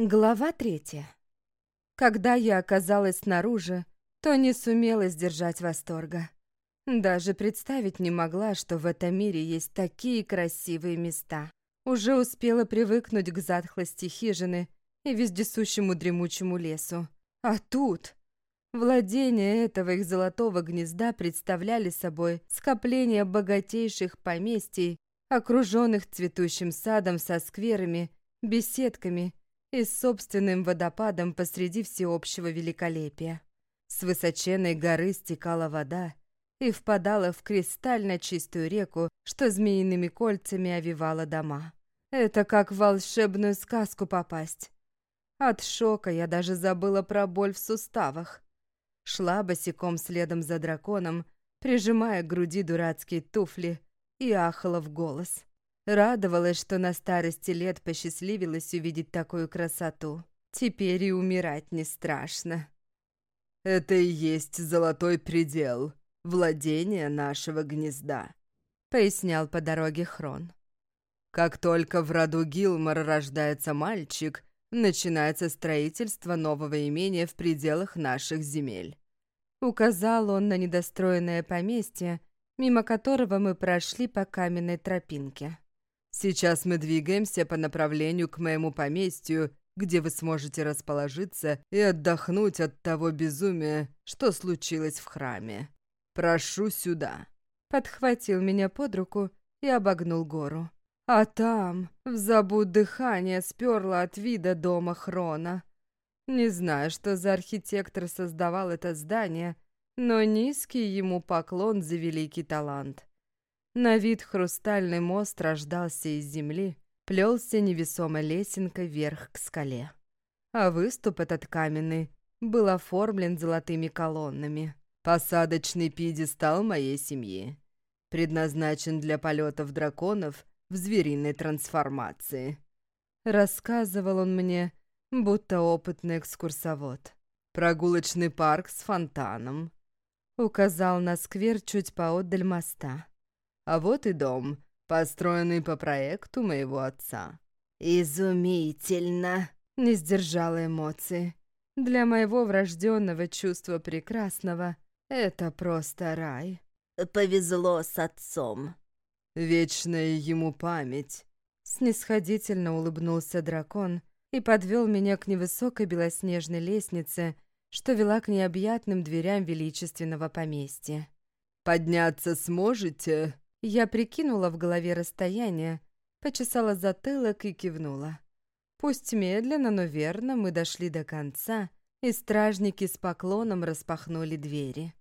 Глава третья. Когда я оказалась снаружи, то не сумела сдержать восторга. Даже представить не могла, что в этом мире есть такие красивые места. Уже успела привыкнуть к затхлости хижины и вездесущему дремучему лесу. А тут... Владения этого их золотого гнезда представляли собой скопление богатейших поместий, окруженных цветущим садом со скверами, беседками и с собственным водопадом посреди всеобщего великолепия. С высоченной горы стекала вода и впадала в кристально чистую реку, что змеиными кольцами овивала дома. Это как в волшебную сказку попасть. От шока я даже забыла про боль в суставах. Шла босиком следом за драконом, прижимая к груди дурацкие туфли, и ахала в голос. Радовалась, что на старости лет посчастливилось увидеть такую красоту. Теперь и умирать не страшно. «Это и есть золотой предел, владение нашего гнезда», — пояснял по дороге Хрон. «Как только в роду Гилмор рождается мальчик, начинается строительство нового имения в пределах наших земель». Указал он на недостроенное поместье, мимо которого мы прошли по каменной тропинке. Сейчас мы двигаемся по направлению к моему поместью, где вы сможете расположиться и отдохнуть от того безумия, что случилось в храме. Прошу сюда». Подхватил меня под руку и обогнул гору. А там, в забуд дыхание сперло от вида дома Хрона. Не знаю, что за архитектор создавал это здание, но низкий ему поклон за великий талант. На вид хрустальный мост рождался из земли, плелся невесомой лесенкой вверх к скале. А выступ этот каменный был оформлен золотыми колоннами. «Посадочный пьедестал моей семьи. Предназначен для полетов драконов в звериной трансформации». Рассказывал он мне, будто опытный экскурсовод. «Прогулочный парк с фонтаном». Указал на сквер чуть поотдаль моста. А вот и дом, построенный по проекту моего отца». «Изумительно!» — не сдержала эмоции. Для моего врожденного чувства прекрасного это просто рай. «Повезло с отцом». «Вечная ему память», — снисходительно улыбнулся дракон и подвел меня к невысокой белоснежной лестнице, что вела к необъятным дверям величественного поместья. «Подняться сможете?» Я прикинула в голове расстояние, почесала затылок и кивнула. Пусть медленно, но верно мы дошли до конца, и стражники с поклоном распахнули двери.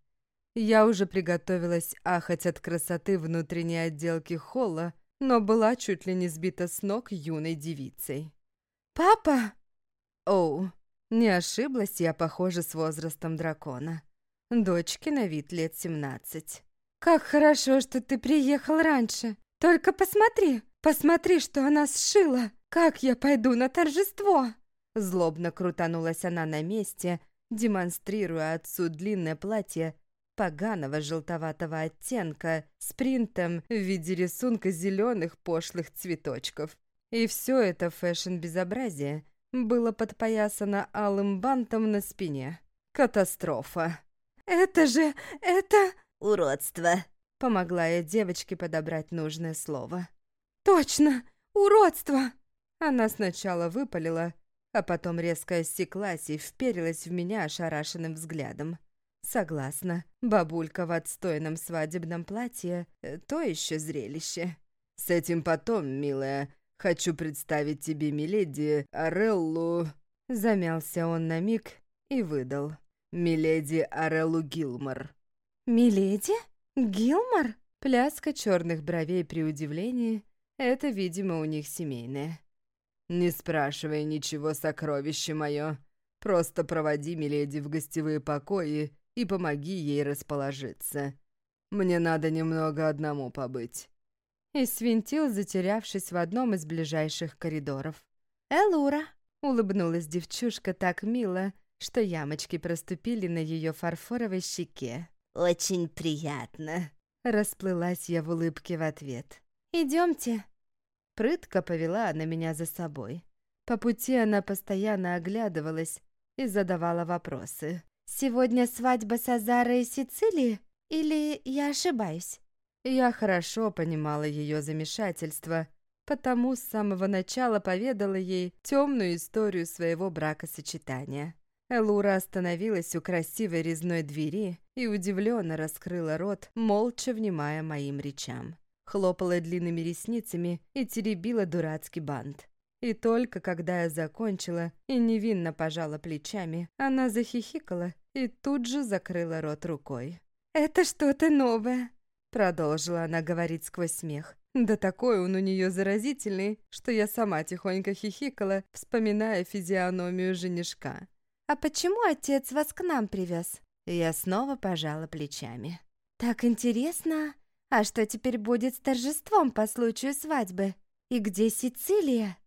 Я уже приготовилась ахать от красоты внутренней отделки холла, но была чуть ли не сбита с ног юной девицей. «Папа!» Оу, не ошиблась я, похоже, с возрастом дракона. Дочке на вид лет семнадцать. «Как хорошо, что ты приехал раньше. Только посмотри, посмотри, что она сшила. Как я пойду на торжество?» Злобно крутанулась она на месте, демонстрируя отцу длинное платье поганого желтоватого оттенка с принтом в виде рисунка зеленых пошлых цветочков. И все это фэшн-безобразие было подпоясано алым бантом на спине. Катастрофа. «Это же... это...» уродство», — помогла я девочке подобрать нужное слово. «Точно! Уродство!» Она сначала выпалила, а потом резко осеклась и вперилась в меня ошарашенным взглядом. Согласна, бабулька в отстойном свадебном платье — то еще зрелище. «С этим потом, милая, хочу представить тебе миледи Ареллу...» Замялся он на миг и выдал. «Миледи Ареллу Гилмор». «Миледи? Гилмор?» Пляска черных бровей при удивлении — это, видимо, у них семейное. «Не спрашивай ничего, сокровище мое. Просто проводи Миледи в гостевые покои и помоги ей расположиться. Мне надо немного одному побыть». И свинтил, затерявшись в одном из ближайших коридоров. «Элура!» — улыбнулась девчушка так мило, что ямочки проступили на ее фарфоровой щеке. «Очень приятно». Расплылась я в улыбке в ответ. «Идемте». Прытко повела она меня за собой. По пути она постоянно оглядывалась и задавала вопросы. «Сегодня свадьба Сазара и Сицилии? Или я ошибаюсь?» Я хорошо понимала ее замешательство, потому с самого начала поведала ей темную историю своего бракосочетания. Элура остановилась у красивой резной двери и удивленно раскрыла рот, молча внимая моим речам. Хлопала длинными ресницами и теребила дурацкий бант. И только когда я закончила и невинно пожала плечами, она захихикала и тут же закрыла рот рукой. «Это что-то новое», — продолжила она говорить сквозь смех. Да такой он у нее заразительный, что я сама тихонько хихикала, вспоминая физиономию женишка. «А почему отец вас к нам привез?» Я снова пожала плечами. «Так интересно. А что теперь будет с торжеством по случаю свадьбы? И где Сицилия?»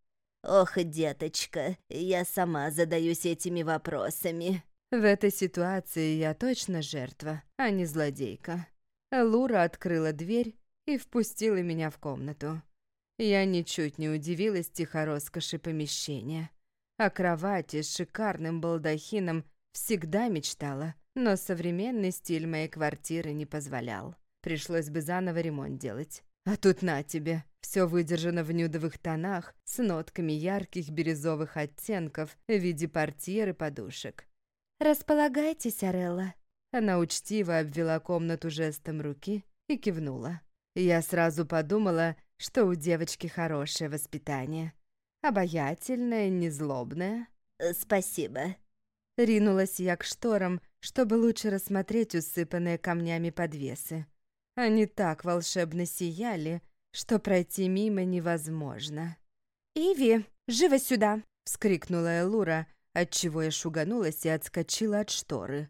«Ох, деточка, я сама задаюсь этими вопросами». В этой ситуации я точно жертва, а не злодейка. Лура открыла дверь и впустила меня в комнату. Я ничуть не удивилась тихороскоши помещения. О кровати с шикарным балдахином всегда мечтала, но современный стиль моей квартиры не позволял. Пришлось бы заново ремонт делать. А тут на тебе, все выдержано в нюдовых тонах с нотками ярких бирюзовых оттенков в виде портьер и подушек. «Располагайтесь, Арелла». Она учтиво обвела комнату жестом руки и кивнула. Я сразу подумала, что у девочки хорошее воспитание. Обаятельная, незлобная. Э, «Спасибо». Ринулась я к шторам, чтобы лучше рассмотреть усыпанные камнями подвесы. Они так волшебно сияли, что пройти мимо невозможно. «Иви, живо сюда!» — вскрикнула Элура, отчего я шуганулась и отскочила от шторы.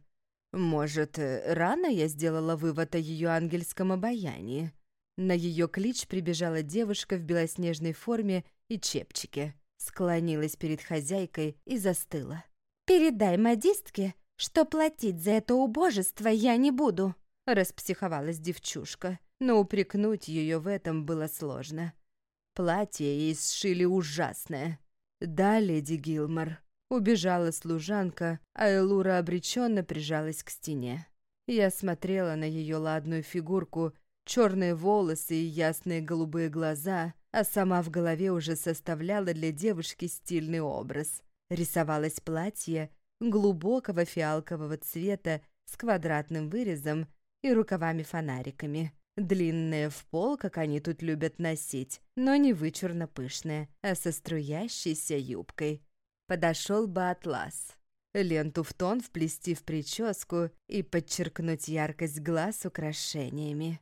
Может, э, рано я сделала вывод о ее ангельском обаянии? На ее клич прибежала девушка в белоснежной форме и чепчике, склонилась перед хозяйкой и застыла. «Передай модистке, что платить за это убожество я не буду», — распсиховалась девчушка, но упрекнуть ее в этом было сложно. Платье ей сшили ужасное. «Да, леди Гилмор», — убежала служанка, а Элура обреченно прижалась к стене. Я смотрела на ее ладную фигурку, черные волосы и ясные голубые глаза, а сама в голове уже составляла для девушки стильный образ. Рисовалось платье глубокого фиалкового цвета с квадратным вырезом и рукавами-фонариками. Длинное в пол, как они тут любят носить, но не вычурно пышное, а со струящейся юбкой. Подошел бы атлас. Ленту в тон вплести в прическу и подчеркнуть яркость глаз украшениями.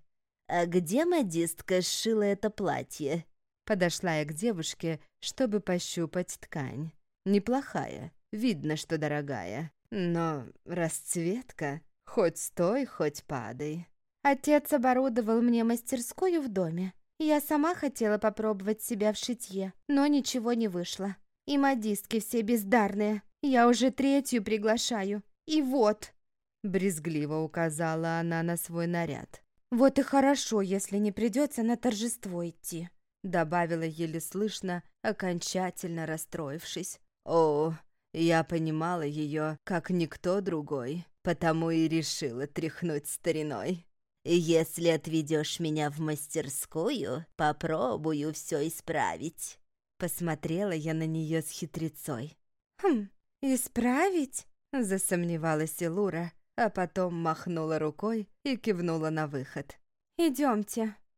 «А где модистка сшила это платье?» Подошла я к девушке, чтобы пощупать ткань. Неплохая, видно, что дорогая. Но расцветка хоть стой, хоть падай. Отец оборудовал мне мастерскую в доме. Я сама хотела попробовать себя в шитье, но ничего не вышло. И модистки все бездарные. Я уже третью приглашаю. И вот. Брезгливо указала она на свой наряд. «Вот и хорошо, если не придется на торжество идти», — добавила еле слышно, окончательно расстроившись. «О, я понимала ее, как никто другой, потому и решила тряхнуть стариной». «Если отведешь меня в мастерскую, попробую все исправить». Посмотрела я на нее с хитрецой. «Хм, исправить?» — засомневалась Илура, а потом махнула рукой и кивнула на выход. «Идемте».